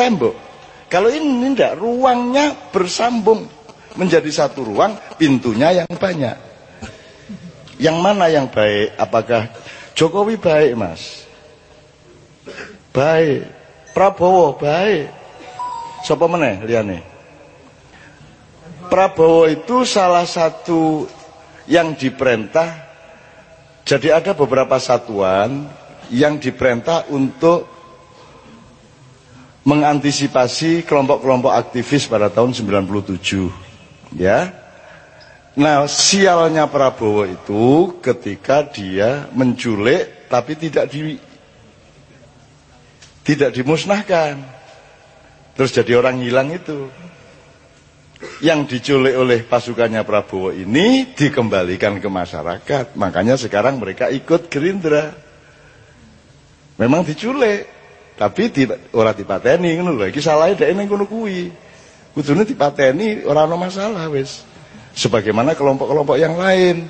tembok. Kalau ini tidak, ruangnya bersambung menjadi satu ruang, pintunya yang banyak. Yang mana yang baik? Apakah Jokowi baik, Mas? Baik. Prabowo baik. Sopo meneh liane? Prabowo itu salah satu yang diperintah jadi ada beberapa satuan yang diperintah untuk mengantisipasi kelompok-kelompok aktivis pada tahun 97 ya. Nah sialnya Prabowo itu ketika dia menculik tapi tidak di tidak dimusnahkan. Terus jadi orang hilang itu. Yang diculik oleh pasukannya Prabowo ini dikembalikan ke masyarakat. Makanya sekarang mereka ikut Gerindra. Memang diculik tapi tidak ora dipateni ngono lho. Iki salahe dhek ning ngono kuwi. Kudune dipateni ora ana masalah wis. Sebagaimana kelompok-kelompok yang lain.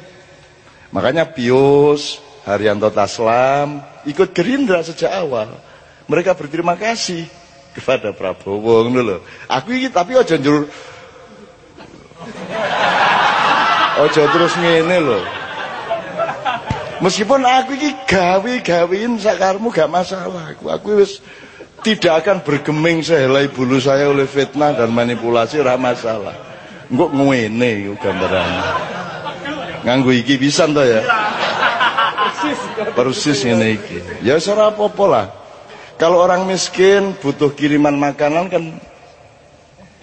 Makanya Pius, Haryanto Taslam ikut Gerindra sejak awal. Mereka berterima kasih kepada Prabowo ngono lho. Aku iki tapi aja njur Ojo terus ngene lho. Meskipun aku ini gawe-gawein sakarmu gak masalah. Aku, aku wis tidak akan bergeming sehelai bulu saya oleh fitnah dan manipulasi ora masalah. Engko ngene iku gambarannya. Nganggo iki pisan to ya. Persis ngene iki. Ya ora apa-apa lah. Kalau orang miskin butuh kiriman makanan kan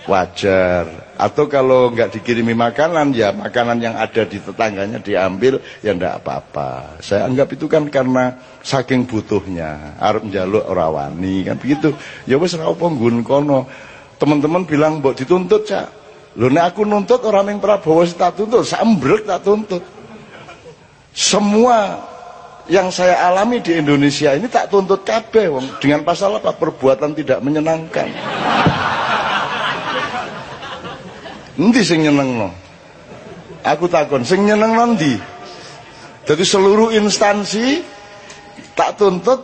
wajar. Atau kalau nggak dikirimi makanan, ya makanan yang ada di tetangganya diambil, ya ndak apa-apa. Saya anggap itu kan karena saking butuhnya, arep njaluk ora wani kan begitu. Ya wis apa kono. Teman-teman bilang, "Mbok dituntut, Cak." Lho nek aku nuntut orang yang Prabowo tak tuntut, sambrek tak tuntut. Semua yang saya alami di Indonesia ini tak tuntut kabeh dengan pasal apa perbuatan tidak menyenangkan. Endi sing nyenengno? Aku takon, sing ndi? Jadi seluruh instansi tak tuntut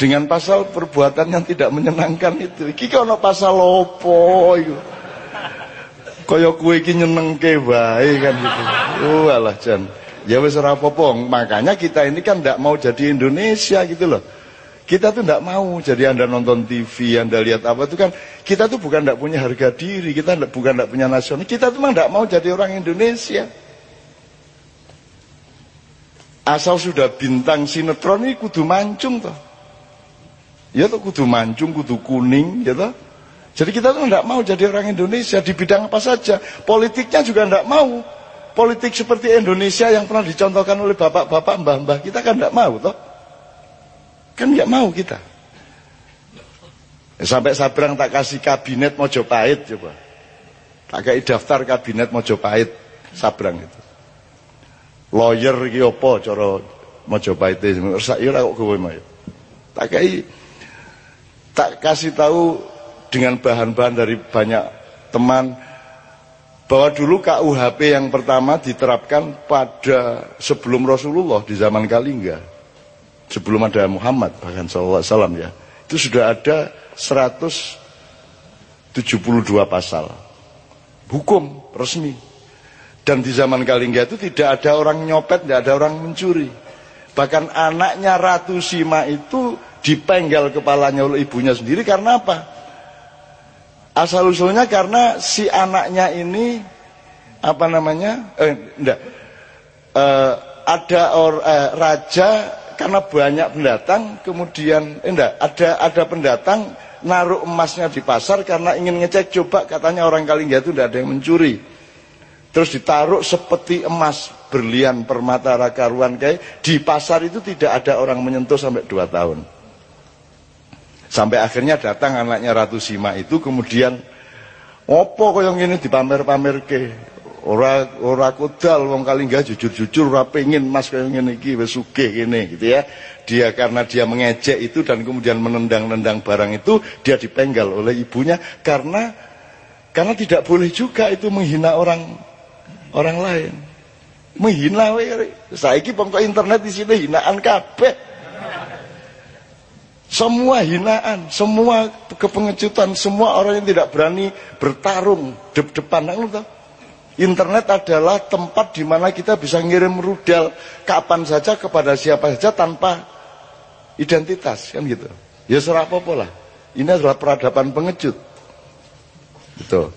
dengan pasal perbuatan yang tidak menyenangkan itu. Iki ono pasal opo iku? Kaya kowe iki nyenengke wae kan gitu. Oh alah Jan. Ya wis ora. Makanya kita ini kan ndak mau jadi Indonesia gitu loh. Kita tuh tidak mau jadi anda nonton TV, anda lihat apa itu kan kita tuh bukan tidak punya harga diri, kita bukan tidak punya nasional, kita tuh memang tidak mau jadi orang Indonesia. Asal sudah bintang sinetron ini kudu mancung toh. Ya tuh kudu mancung, kudu kuning, ya toh. Jadi kita tuh tidak mau jadi orang Indonesia di bidang apa saja. Politiknya juga tidak mau. Politik seperti Indonesia yang pernah dicontohkan oleh bapak-bapak, mbah-mbah kita kan tidak mau toh. Kan nggak mau kita. Sampai Sabrang tak kasih kabinet Mojopahit coba. Tak kasih daftar kabinet Mojopahit Sabrang itu. Lawyer apa cara Mojopahit itu. Saya kok kowe mau. Tak kasih tak kasih tahu dengan bahan-bahan dari banyak teman bahwa dulu KUHP yang pertama diterapkan pada sebelum Rasulullah di zaman Kalingga sebelum ada Muhammad bahkan SAW ya. Itu sudah ada 172 pasal. Hukum resmi. Dan di zaman Kalingga itu tidak ada orang nyopet tidak ada orang mencuri. Bahkan anaknya Ratu Sima itu dipenggal kepalanya oleh ibunya sendiri karena apa? Asal usulnya karena si anaknya ini apa namanya? Eh, enggak, eh, ada or, eh, raja karena banyak pendatang kemudian eh, enggak ada ada pendatang naruh emasnya di pasar karena ingin ngecek coba katanya orang Kalingga itu tidak ada yang mencuri. Terus ditaruh seperti emas berlian permata rakaruan kayak di pasar itu tidak ada orang menyentuh sampai dua tahun. Sampai akhirnya datang anaknya Ratu Sima itu kemudian opo kok yang ini dipamer-pamer ke ora ora kodal wong Kalingga jujur-jujur ora pengin Mas kaya ngene iki wis sugih kene gitu ya. Dia karena dia mengejek itu dan kemudian menendang-nendang barang itu dia dipenggal oleh ibunya karena karena tidak boleh juga itu menghina orang orang lain. Menghina wae. Saiki pokok internet di sini hinaan kabeh. Semua hinaan, semua kepengecutan, semua orang yang tidak berani bertarung dep-depan. Nah, Internet adalah tempat di mana kita bisa ngirim rudal kapan saja kepada siapa saja tanpa identitas, kan gitu. Ya serah apa lah. Ini adalah peradaban pengecut. Gitu.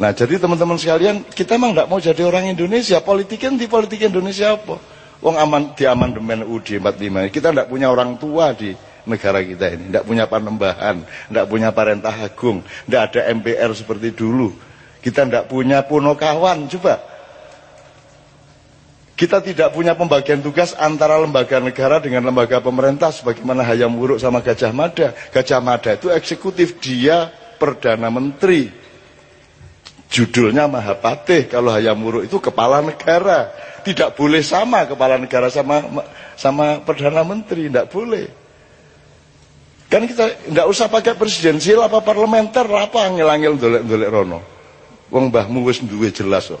Nah jadi teman-teman sekalian, kita emang tidak mau jadi orang Indonesia. Politiknya di politik Indonesia apa? Wong aman di amandemen UUD 45. Kita tidak punya orang tua di negara kita ini. Tidak punya panembahan, tidak punya parentah agung, tidak ada MPR seperti dulu. Kita tidak punya punokawan, coba. Kita tidak punya pembagian tugas antara lembaga negara dengan lembaga pemerintah sebagaimana Hayam Wuruk sama Gajah Mada. Gajah Mada itu eksekutif, dia Perdana Menteri. Judulnya Mahapatih, kalau Hayam Wuruk itu kepala negara. Tidak boleh sama kepala negara sama sama Perdana Menteri, tidak boleh. Kan kita tidak usah pakai presidensial apa parlementer apa ngilangil dolek-dolek rono. Wong mbahmu wis duwe jelas kok.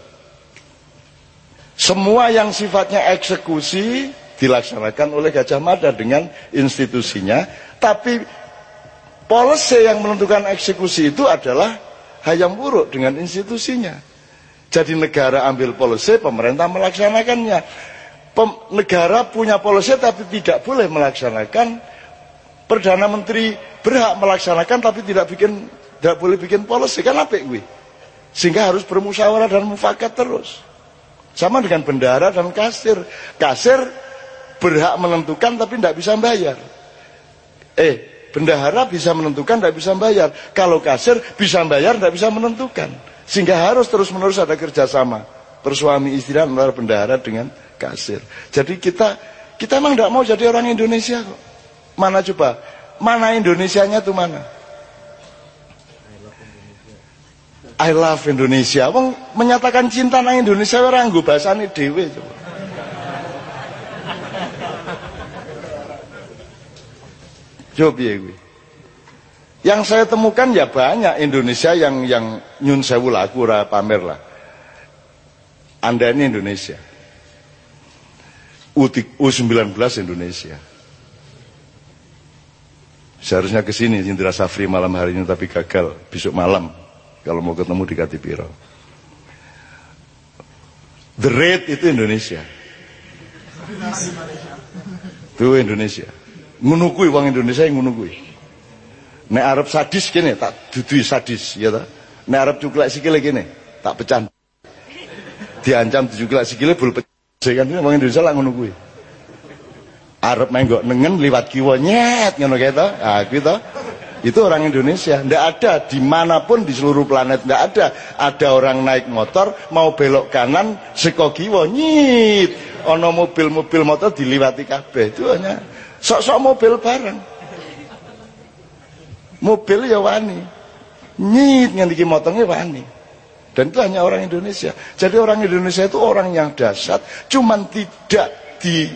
Semua yang sifatnya eksekusi dilaksanakan oleh Gajah Mada dengan institusinya, tapi policy yang menentukan eksekusi itu adalah hayam buruk dengan institusinya. Jadi negara ambil policy, pemerintah melaksanakannya. Pem negara punya policy tapi tidak boleh melaksanakan Perdana Menteri berhak melaksanakan tapi tidak bikin tidak boleh bikin policy kan apa gue? Sehingga harus bermusyawarah dan mufakat terus. Sama dengan bendara dan kasir. Kasir berhak menentukan tapi tidak bisa bayar. Eh, bendahara bisa menentukan tidak bisa bayar. Kalau kasir bisa bayar tidak bisa menentukan. Sehingga harus terus-menerus ada kerjasama bersuami istri antara bendahara dengan kasir. Jadi kita kita memang tidak mau jadi orang Indonesia kok. Mana coba? Mana Indonesianya tuh mana? I love Indonesia. Wong menyatakan cinta nang Indonesia ora nggo basane dhewe coba. Coba ya gue. Yang saya temukan ya banyak Indonesia yang yang nyun sewu laku pamer lah. Anda ini Indonesia. U19 Indonesia. Seharusnya ke sini Indra Safri malam hari ini tapi gagal besok malam kalau mau ketemu di Katipiro. The Red itu Indonesia. Itu Indonesia. Ngunukui uang Indonesia yang ngunukui. Nek Arab sadis gini tak dudui sadis ya tak. Nek Arab cuklek sikile gini tak pecah. Diancam cuklek sikile bul pecah. Kan uang Indonesia lah ngunukui. Arab menggok nengen liwat kiwa nyet ngono kae to. Ah gitu. Itu orang Indonesia. Tidak ada di mana pun di seluruh planet tidak ada. Ada orang naik motor mau belok kanan seko kiwa nyit. Ono mobil-mobil motor diliwati kabeh. Itu hanya sok-sok mobil bareng. Mobil ya wani. Nyit ngendiki motornya wani. Dan itu hanya orang Indonesia. Jadi orang Indonesia itu orang yang dasar, cuman tidak di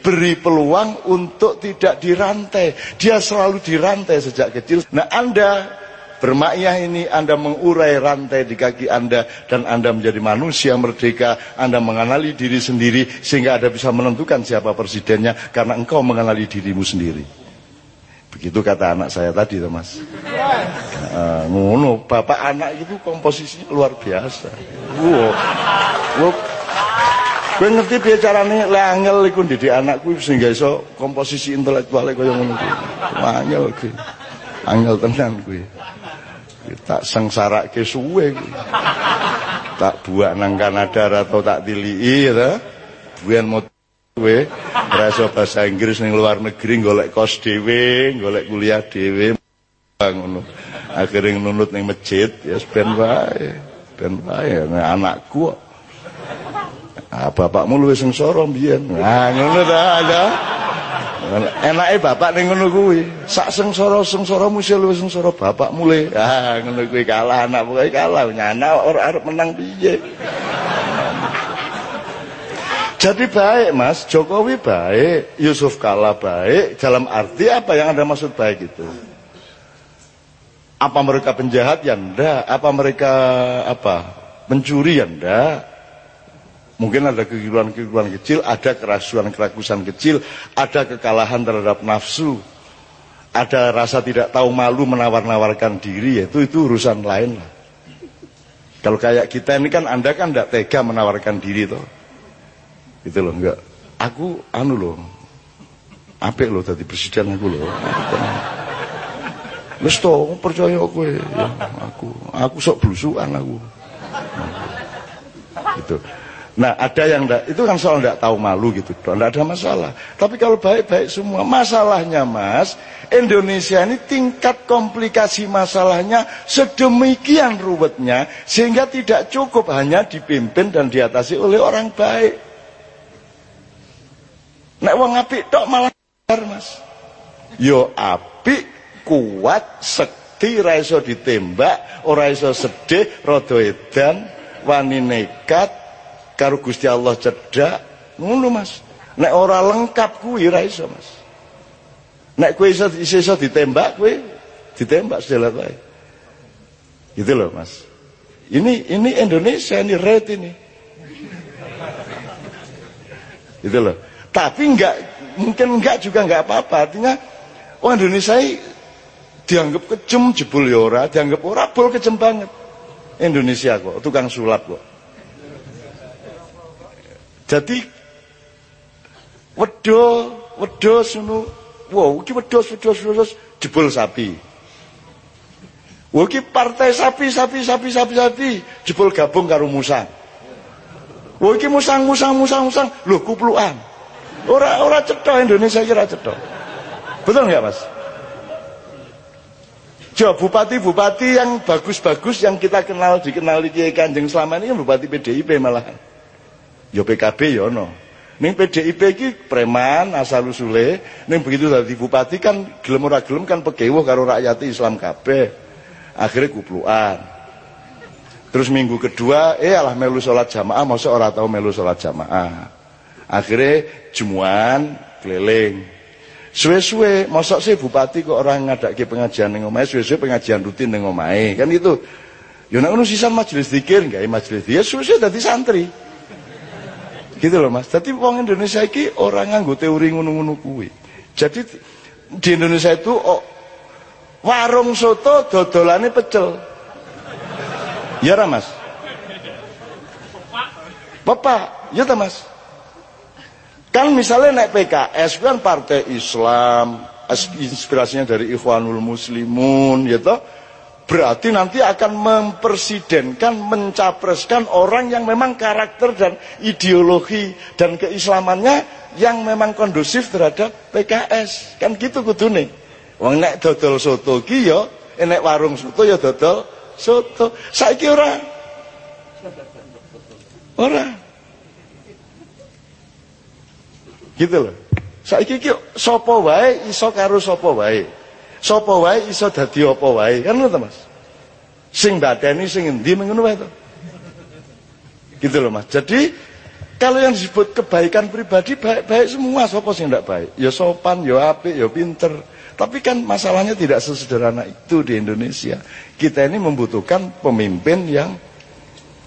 beri peluang untuk tidak dirantai. Dia selalu dirantai sejak kecil. Nah Anda bermakyah ini Anda mengurai rantai di kaki Anda dan Anda menjadi manusia merdeka Anda mengenali diri sendiri sehingga Anda bisa menentukan siapa presidennya karena engkau mengenali dirimu sendiri begitu kata anak saya tadi Mas ngono bapak anak itu komposisinya luar biasa wow. wow. Kowe ngerti piye carane le angel iku anakku sehingga iso komposisi intelektual kaya ngono kuwi. Angel kuwi. Angel tenan kuwi. Tak sengsarake suwe kuwi. Tak buak nang Kanada atau tak tiliki ya Buan mau kowe ora bahasa Inggris ning luar negeri golek kos dhewe, golek kuliah dhewe ngono. Akhirnya nunut ning masjid ya ben wae. Ben wae anakku kok Ah, bapakmu luwih sengsara mbiyen. Nah, ngono ta ada. Enake bapak ning ngono kuwi. Sak sengsara-sengsara mesti luwih sengsara bapakmu le. Ah, ngono kuwi kalah anak pokoke kalah. Nyana ora arep menang piye. Jadi baik mas, Jokowi baik, Yusuf Kala baik, dalam arti apa yang Anda maksud baik itu? Apa mereka penjahat ya enggak? Apa mereka apa? Pencuri ya enggak? Mungkin ada kekeliruan-kekeliruan kecil, ada kerasuan-kerakusan kecil, ada kekalahan terhadap nafsu. ada rasa tidak tahu malu menawar-nawarkan diri itu itu urusan lain lah. Kalau kayak kita ini kan Anda kan tidak tega menawarkan diri toh. Gitu loh, enggak. Aku anu loh. Apik loh tadi presiden aku loh. Wis to, percaya aku ya, aku. Aku sok blusukan aku. Gitu. Nah ada yang enggak, itu kan soal enggak tahu malu gitu, enggak ada masalah. Tapi kalau baik-baik semua, masalahnya mas, Indonesia ini tingkat komplikasi masalahnya sedemikian ruwetnya, sehingga tidak cukup hanya dipimpin dan diatasi oleh orang baik. Nek wong apik tok malah mas. Yo apik, kuat, sekti, raiso ditembak, ora iso sedih, rada edan, wani nekat, karo Gusti Allah cedak ngono Mas. Nek ora lengkap kuwi ora iso Mas. Nek kowe iso iso ditembak kowe ditembak sedelat wae gitu loh Mas. Ini ini Indonesia ini red ini. Gitu loh. Tapi enggak mungkin enggak juga enggak apa-apa. Artinya oh Indonesia dianggap kejem jebul ya ora. Dianggap ora bol kejem banget. Indonesia kok tukang sulap kok jadi wedo, wedo ngono. Wow, iki wedhus wedhus wedhus jebol sapi. Iki partai sapi sapi sapi sapi sapi jebol gabung karo musang. Iki musang musang musang musang lho kuplukan. Ora ora cetha Indonesia kira cetha. Betul nggak Mas? Coba bupati-bupati yang bagus-bagus yang kita kenal dikenal di Kanjeng selama ini kan bupati PDIP malahan. Ya PKB ya ono. Ning PDIP iki preman asal usule, ning begitu dadi bupati kan gelem ora gelem kan pegewuh karo rakyat Islam kabeh. Akhirnya kupluan. Terus minggu kedua, eh alah melu sholat jamaah, masa ora tahu melu sholat jamaah. Akhirnya jumuan keliling. Suwe-suwe, masa sih bupati kok orang ngadaki pengajian ning omahe, suwe-suwe pengajian rutin omahe. Kan itu. Ya nek ngono sisan majelis zikir, gawe majelis zikir, suwe-suwe santri. Gitu loh Mas. Jadi wong Indonesia iki orang nganggo teori ngono-ngono kuwi. Jadi di Indonesia itu oh, warung soto dodolane pecel. Ya ra Mas? Bapak, ya ta Mas? Kan misalnya naik PKS kan partai Islam, inspirasinya dari Ikhwanul Muslimun, ya toh? Berarti nanti akan mempersidenkan, mencapreskan orang yang memang karakter dan ideologi dan keislamannya yang memang kondusif terhadap PKS. Kan gitu kudune. Wong nek dodol soto ki ya, eh, nek warung soto ya dodol soto. Saiki ora. Ora. Gitu loh. Saiki ki sapa wae iso karo sapa wae. Sapa wae iso dadi apa wae. Kan ngono Mas. Sing badani sing endi ngono wae to. Gitu loh Mas. Jadi kalau yang disebut kebaikan pribadi baik-baik semua sapa sing ndak baik. Ya sopan, ya apik, ya pinter. Tapi kan masalahnya tidak sesederhana itu di Indonesia. Kita ini membutuhkan pemimpin yang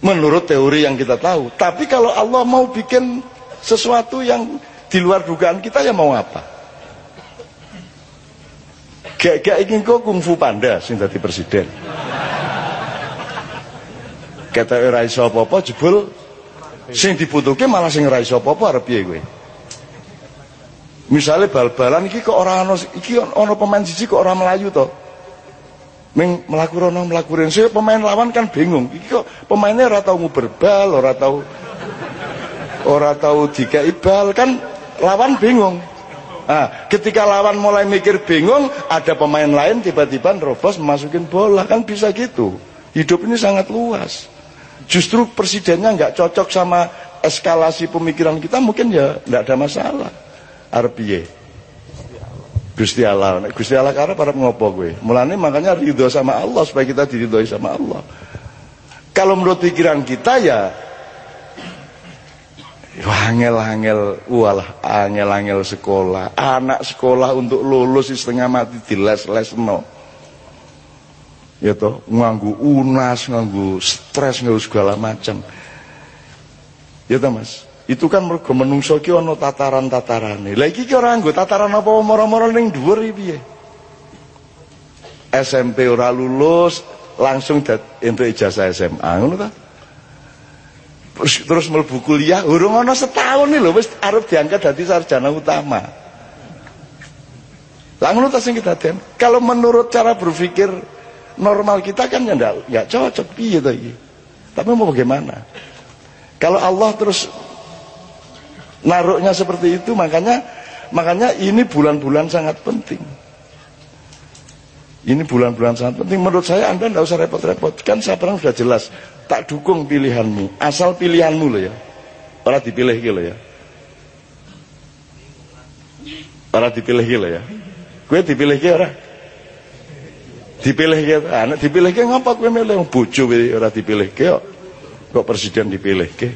menurut teori yang kita tahu. Tapi kalau Allah mau bikin sesuatu yang di luar dugaan kita ya mau apa? Gak gak ingin kok kungfu panda sing dadi presiden. Kata ora iso apa-apa jebul sing dibutuhke malah sing ora iso apa-apa arep piye kowe? Misale bal-balan iki kok ora ana iki ana pemain siji kok ora melayu to. Ming mlaku rono mlaku rene pemain lawan kan bingung. Iki kok pemainnya ora tau nguber bal, ora tau ora tau dikai bal kan lawan bingung. Nah, ketika lawan mulai mikir bingung, ada pemain lain tiba-tiba nerobos memasukin bola kan bisa gitu. Hidup ini sangat luas. Justru presidennya nggak cocok sama eskalasi pemikiran kita mungkin ya nggak ada masalah. Arpiye. Gusti Allah. Gusti Allah karena para ngopo gue. Mulanya makanya ridho sama Allah supaya kita diridhoi sama Allah. Kalau menurut pikiran kita ya Angel-angel, walah angel-angel sekolah. Anak sekolah untuk lulus setengah mati di les-les no. Ya toh, nganggu unas, nganggu stres, nganggu segala macam. Ya toh mas, itu kan mergo menungso ki ana tataran-tatarane. Lah iki ki ora nggo tataran apa moro-moro ning dhuwur iki piye? SMP ora lulus langsung untuk ijazah SMA ngono ta terus mlebu kuliah urung ana setahun lho wis arep diangkat dadi sarjana utama. Lah ngono ta sing kedaden kalau menurut cara berpikir normal kita kan enggak ya cocok. Piye to iki? Tapi mau bagaimana? Kalau Allah terus naruhnya seperti itu makanya makanya ini bulan-bulan sangat penting. Ini bulan-bulan sangat penting. Menurut saya anda tidak usah repot-repot. Kan saya pernah sudah jelas tak dukung pilihanmu. Asal pilihanmu loh ya. Orang dipilih gitu ya. Orang dipilih gitu ya. Gue dipilih gitu orang dipilih gitu anak dipilih gitu ngapa gue milih? Bojo orang dipilih gitu kok. Presiden dipilih gitu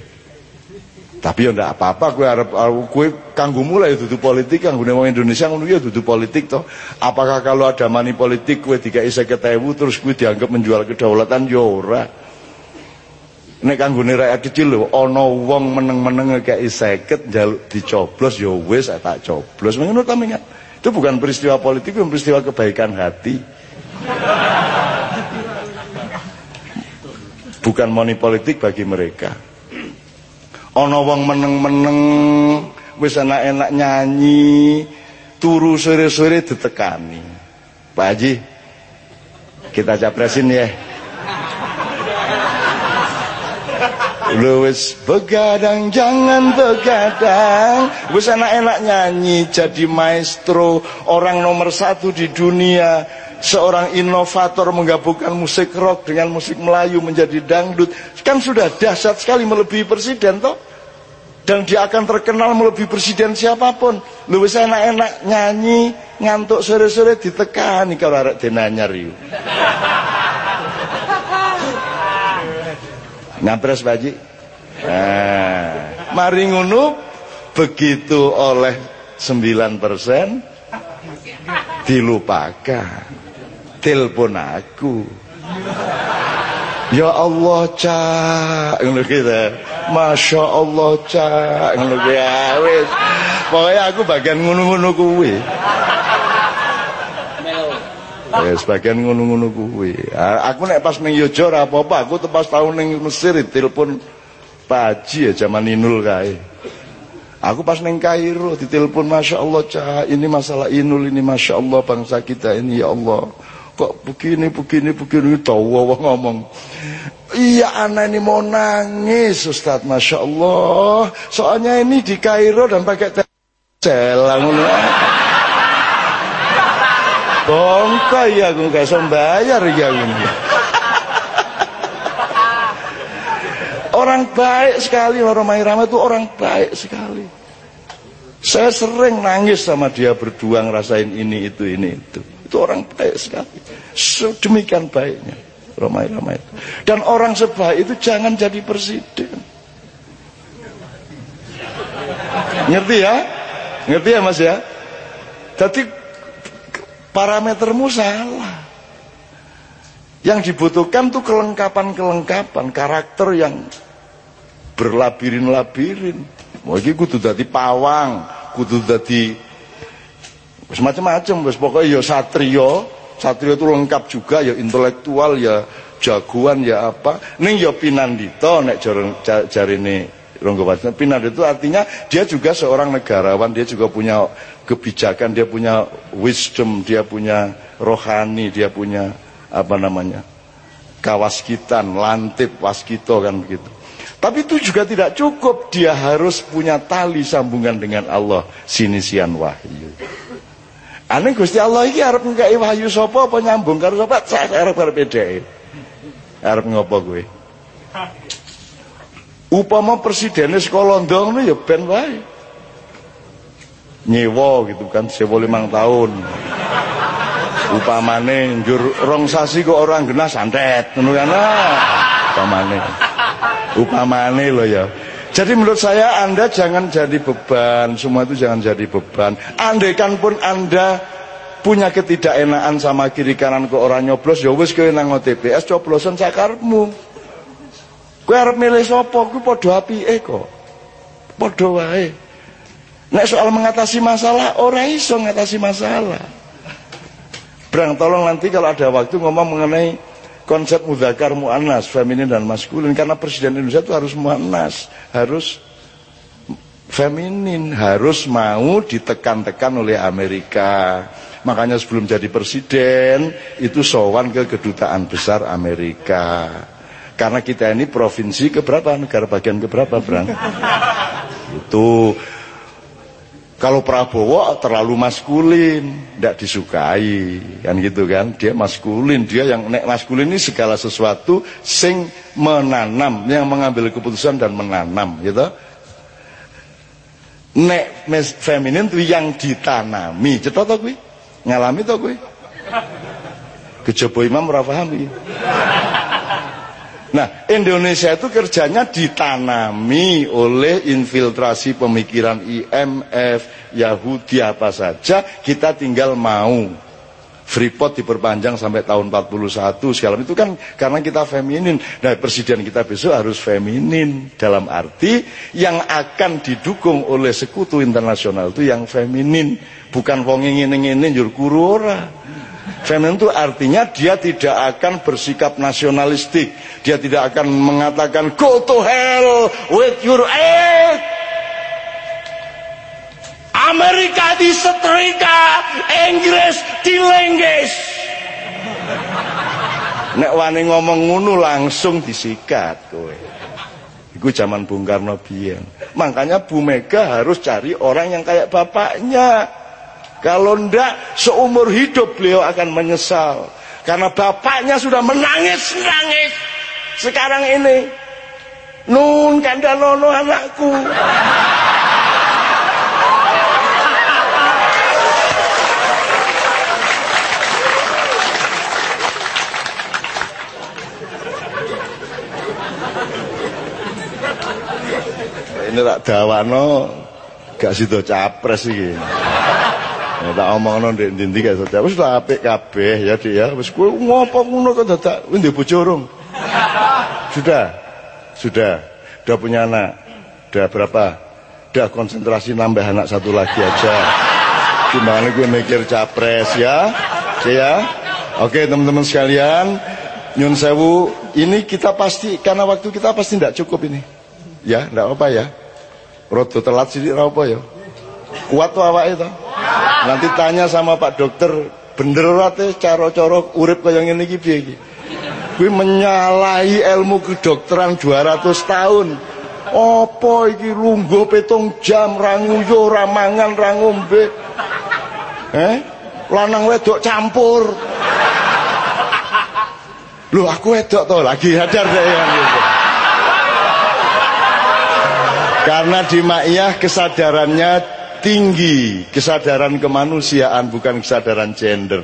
tapi ya ndak apa-apa gue harap gue kanggo mulai dudu politik kanggo wong Indonesia ngono ya dudu politik toh. Apakah kalau ada money politik gue dikai 50.000 terus gue dianggap menjual kedaulatan? Ya ora. Nek kanggone rakyat kecil lho ana wong meneng-meneng ngekeki 50 njaluk dicoblos ya wis tak coblos. Ngono ta ingat. Itu bukan peristiwa politik, itu peristiwa kebaikan hati. Bukan money politik bagi mereka. Ana wong meneng-meneng wis enak-enak nyanyi, turu sore-sore ditekani. Pak Haji, kita capresin ya. Lu wis begadang jangan begadang Wis enak-enak nyanyi jadi maestro Orang nomor satu di dunia Seorang inovator menggabungkan musik rock dengan musik Melayu menjadi dangdut Kan sudah dahsyat sekali melebihi presiden toh dan dia akan terkenal melebihi presiden siapa pun. Lu wis enak-enak nyanyi, ngantuk sore-sore ditekani kalau arek denanyar yuk. Ngapres Baji. Nah, mari ngono begitu oleh 9% dilupakan. Telepon aku. Ya Allah cak ngono gitu. Masya Allah cak ngono ya wis. Aku bagian ngono-ngono kuwi. Ya sebagian ngono-ngono kuwi. Aku nek pas ning Yojo ora apa-apa, aku tepas tahun ning Mesir telepon Pak Haji ya zaman Inul kae. Aku pas neng Kairo ditelepon Masya Allah cah ini masalah Inul ini Masya Allah bangsa kita ini ya Allah. Kok begini begini begini? Tahu wah ngomong iya anak ini mau nangis Ustaz Masya Allah soalnya ini di Kairo dan pakai celang bongko ya aku gak bayar ya orang baik sekali Romai Rama itu orang baik sekali saya sering nangis sama dia berdua ngerasain ini itu ini itu itu orang baik sekali. Sedemikian baiknya. Ramai-ramai itu. Dan orang sebaik itu jangan jadi presiden. Ngerti ya? Ngerti ya mas ya? Jadi parametermu salah. Yang dibutuhkan tuh kelengkapan-kelengkapan karakter yang berlabirin-labirin. Mau iki kudu dadi pawang, kudu dadi Wis macam-macam wis pokoknya ya satrio, satrio itu lengkap juga ya intelektual ya jagoan ya apa. Ning ya pinandito nek jarine Ronggo Wacana. Pinandito artinya dia juga seorang negarawan, dia juga punya kebijakan, dia punya wisdom, dia punya rohani, dia punya apa namanya? kawaskitan, lantip, waskito kan begitu. Tapi itu juga tidak cukup, dia harus punya tali sambungan dengan Allah, sinisian wahyu. Ane Gusti Allah iki arep ngkai wahyu sapa apa nyambung karo sapa? Saya arep arep. Arep ngopo kowe? Upama presidennya sekolah ngono ya ben wae. Nyewa gitu kan sewa limang tahun. Upamane njur rong sasi kok orang genah santet ngono kan. Upamane. Upamane lho ya. Jadi menurut saya Anda jangan jadi beban, semua itu jangan jadi beban. Andaikan pun Anda punya ketidakenaan sama kiri kanan ke orang nyoblos, ya wis kowe nang TPS coblosan sakarmu. Kowe arep milih sapa? Kuwi padha apike kok. Padha wae. Nek soal mengatasi masalah, ora iso ngatasi masalah. Brang tolong nanti kalau ada waktu ngomong mengenai konsep mudakar mu'annas, feminin dan maskulin karena presiden Indonesia itu harus mu'annas, harus feminin, harus mau ditekan-tekan oleh Amerika. Makanya sebelum jadi presiden itu sowan ke kedutaan besar Amerika. Karena kita ini provinsi keberapa negara bagian keberapa, Brang? itu kalau Prabowo terlalu maskulin, tidak disukai, kan gitu kan? Dia maskulin, dia yang nek maskulin ini segala sesuatu sing menanam, yang mengambil keputusan dan menanam, gitu. Nek feminin itu yang ditanami, cetok to kuwi? Ngalami to kuwi? Kejaba imam ora pahami. Nah, Indonesia itu kerjanya ditanami oleh infiltrasi pemikiran IMF, Yahudi apa saja, kita tinggal mau. Freeport diperpanjang sampai tahun 41 segala itu kan karena kita feminin. Nah, presiden kita besok harus feminin dalam arti yang akan didukung oleh sekutu internasional itu yang feminin, bukan wong ngene-ngene njur kurora. Feminin itu artinya dia tidak akan bersikap nasionalistik. Dia tidak akan mengatakan go to hell with your egg. Amerika disetrika, Inggris dilengges. Nek wani ngomong ngono langsung disikat kowe. Iku zaman Bung Karno biyen. Makanya Bu Mega harus cari orang yang kayak bapaknya. Kalau ndak seumur hidup beliau akan menyesal. Karena bapaknya sudah menangis-nangis. Sekarang ini. Nun kandanono anakku. ini tak dawano gak sido capres iki. Ya tak omongno ndek ndi gak sido capres tak apik kabeh ya Dik ya. Wis kowe ngopo ngono kok dadak kowe ndek Sudah. Sudah. Udah punya anak. Udah berapa? Udah konsentrasi nambah anak satu lagi aja. Gimana gue mikir capres ya? Ya. Oke teman-teman sekalian, nyun sewu, ini kita pasti karena waktu kita pasti tidak cukup ini. Ya, tidak apa ya. Rodo telat sih apa ya. Kuat tuh awak itu. Nanti tanya sama Pak Dokter, bener rate cara-cara urip kaya ngene iki piye menyalahi ilmu kedokteran 200 tahun. Apa iki lungguh petung jam ra nguyu, ra mangan, ra ngombe. Eh? Lanang wedok campur. Loh aku wedok to lagi hadar deh yang gitu. Karena di Ma'iyah kesadarannya tinggi, kesadaran kemanusiaan bukan kesadaran gender.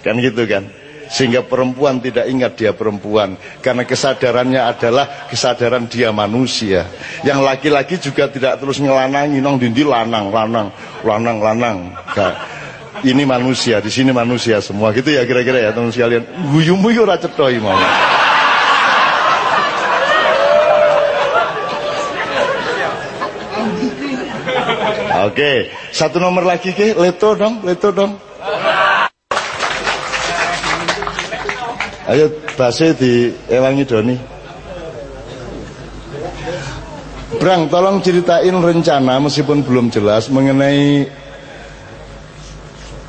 Kan gitu kan? Sehingga perempuan tidak ingat dia perempuan. Karena kesadarannya adalah kesadaran dia manusia. Yang laki-laki juga tidak terus ngelanangi Nong dindi lanang, lanang, lanang, lanang. Nah, Ini manusia, di sini manusia semua. Gitu ya kira-kira ya teman sekalian. Guyu-muyu racetoi mau Oke, satu nomor lagi ke, leto dong, leto dong. Ayo base di ewangi Doni. Brang, tolong ceritain rencana meskipun belum jelas mengenai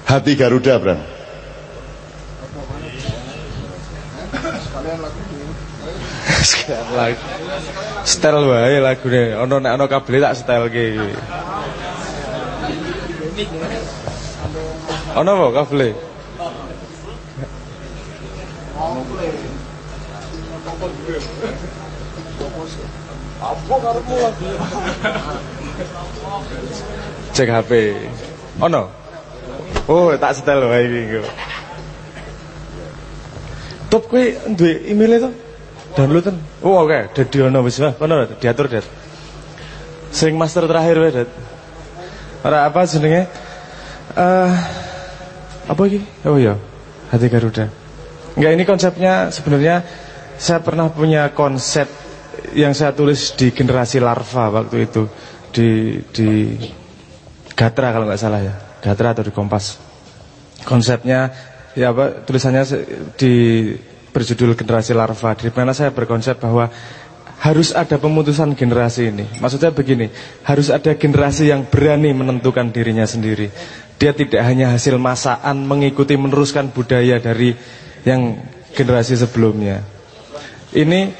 hati Garuda, Brang. Sekalian lagu. Setel wae lagune. Ono nek ono kabel tak setel iki. Ono apa kabel? Cek HP. Ono. Oh, tak setel wae iki. Top kowe duwe email itu? Download Oh, oke. Okay. Dadi ono wis wae. Ono diatur, Det. Sing master terakhir wae, Det. Ora apa jenenge? Eh uh, apa iki? Oh iya, hati Garuda. Enggak ini konsepnya sebenarnya saya pernah punya konsep yang saya tulis di generasi larva waktu itu di di Gatra kalau nggak salah ya, Gatra atau di Kompas. Konsepnya ya apa tulisannya di berjudul generasi larva di mana saya berkonsep bahwa harus ada pemutusan generasi ini. Maksudnya begini, harus ada generasi yang berani menentukan dirinya sendiri. Dia tidak hanya hasil masaan mengikuti meneruskan budaya dari yang generasi sebelumnya. Ini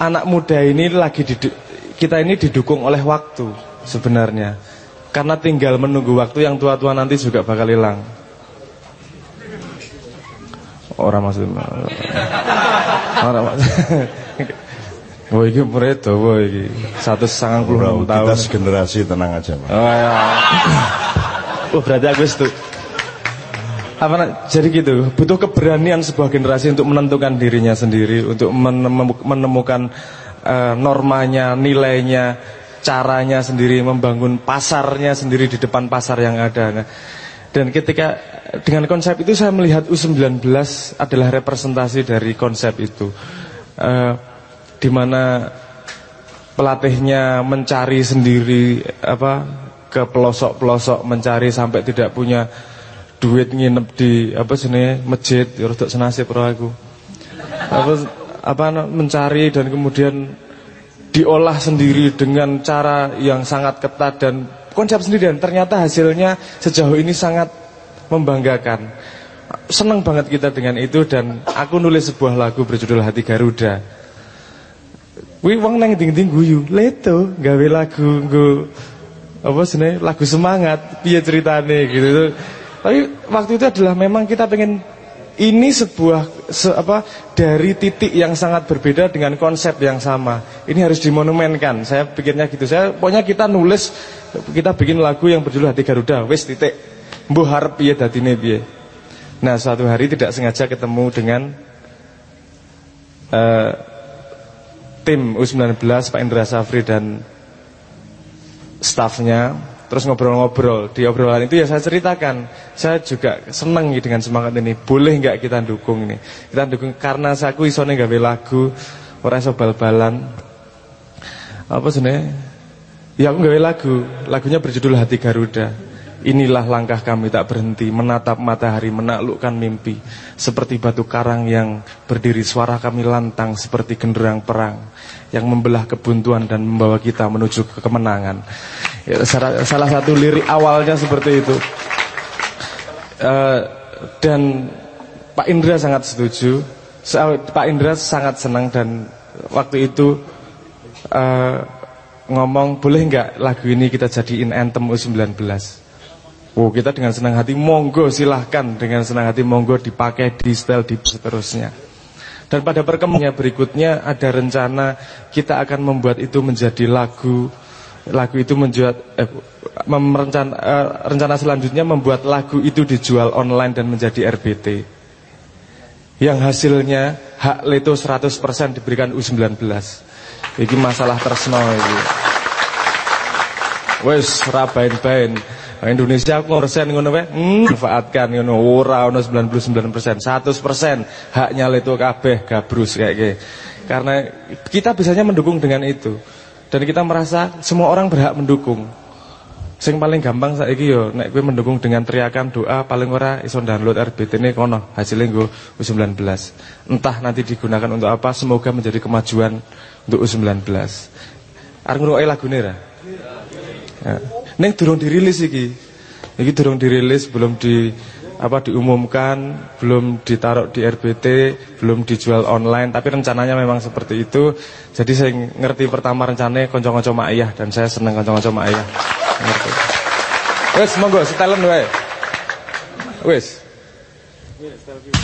anak muda ini lagi kita ini didukung oleh waktu sebenarnya. Karena tinggal menunggu waktu yang tua-tua nanti juga bakal hilang. Orang maksudnya. Orang maksudnya. Oh iki umure dawa iki. 196 tahun. Kita generasi tenang aja, Pak. Oh ya. oh berarti aku itu. Apa jadi gitu, butuh keberanian sebuah generasi untuk menentukan dirinya sendiri, untuk menemukan uh, normanya, nilainya, caranya sendiri, membangun pasarnya sendiri di depan pasar yang ada. Nah, dan ketika dengan konsep itu saya melihat U19 adalah representasi dari konsep itu. Uh, di mana pelatihnya mencari sendiri apa ke pelosok-pelosok mencari sampai tidak punya duit nginep di apa sini masjid ya rodok senasib aku. Apa apa mencari dan kemudian diolah sendiri dengan cara yang sangat ketat dan konsep sendiri dan ternyata hasilnya sejauh ini sangat membanggakan. Senang banget kita dengan itu dan aku nulis sebuah lagu berjudul Hati Garuda. Wih wong nang ding-ding guyu, leto gawe lagu nggo apa sini lagu semangat, piye ceritane gitu. Tapi waktu itu adalah memang kita pengen ini sebuah se, apa dari titik yang sangat berbeda dengan konsep yang sama. Ini harus dimonumenkan. Saya pikirnya gitu. Saya pokoknya kita nulis kita bikin lagu yang berjudul Hati Garuda, wis titik. Mbuh harap piye dadine piye. Nah, suatu hari tidak sengaja ketemu dengan uh, tim U19 Pak Indra Safri dan stafnya terus ngobrol-ngobrol. Di obrolan itu ya saya ceritakan. Saya juga seneng dengan semangat ini. Boleh nggak kita dukung ini? Kita dukung karena saya aku isone gawe lagu orang iso bal-balan. Apa sebenarnya ya aku gawe lagu. Lagunya berjudul Hati Garuda. Inilah langkah kami tak berhenti. Menatap matahari menaklukkan mimpi. Seperti batu karang yang berdiri suara kami lantang seperti genderang perang yang membelah kebuntuan dan membawa kita menuju ke kemenangan. Ya, salah, satu lirik awalnya seperti itu. Uh, dan Pak Indra sangat setuju. Pak Indra sangat senang dan waktu itu uh, ngomong boleh nggak lagu ini kita jadiin anthem U19. Oh kita dengan senang hati monggo silahkan dengan senang hati monggo dipakai di style di seterusnya. Dan pada perkembangannya berikutnya ada rencana kita akan membuat itu menjadi lagu lagu itu menjual eh, merencana, eh, rencana selanjutnya membuat lagu itu dijual online dan menjadi RBT. Yang hasilnya hak leto 100% diberikan U19. Ini masalah tersno ini. Wes rabain-bain. Nah, Indonesia aku persen ngono wae, hmm, manfaatkan ngono ora ono 99%, 100% haknya itu kabeh gabrus kayak gitu. Karena kita bisanya mendukung dengan itu. Dan kita merasa semua orang berhak mendukung. Sing paling gampang saiki yo nek kowe mendukung dengan teriakan doa paling ora iso download RBT ini kono hasilnya nggo U19. Entah nanti digunakan untuk apa, semoga menjadi kemajuan untuk U19. Arep ngrungokke lagune ra? Ya. Neng durung dirilis iki. Iki durung dirilis, belum di apa diumumkan, belum ditaruh di RBT, belum dijual online, tapi rencananya memang seperti itu. Jadi saya ngerti pertama rencananya konco-konco mak ayah dan saya mak ayah. Ngerti. Wes monggo setelan wae. Wes. Langkah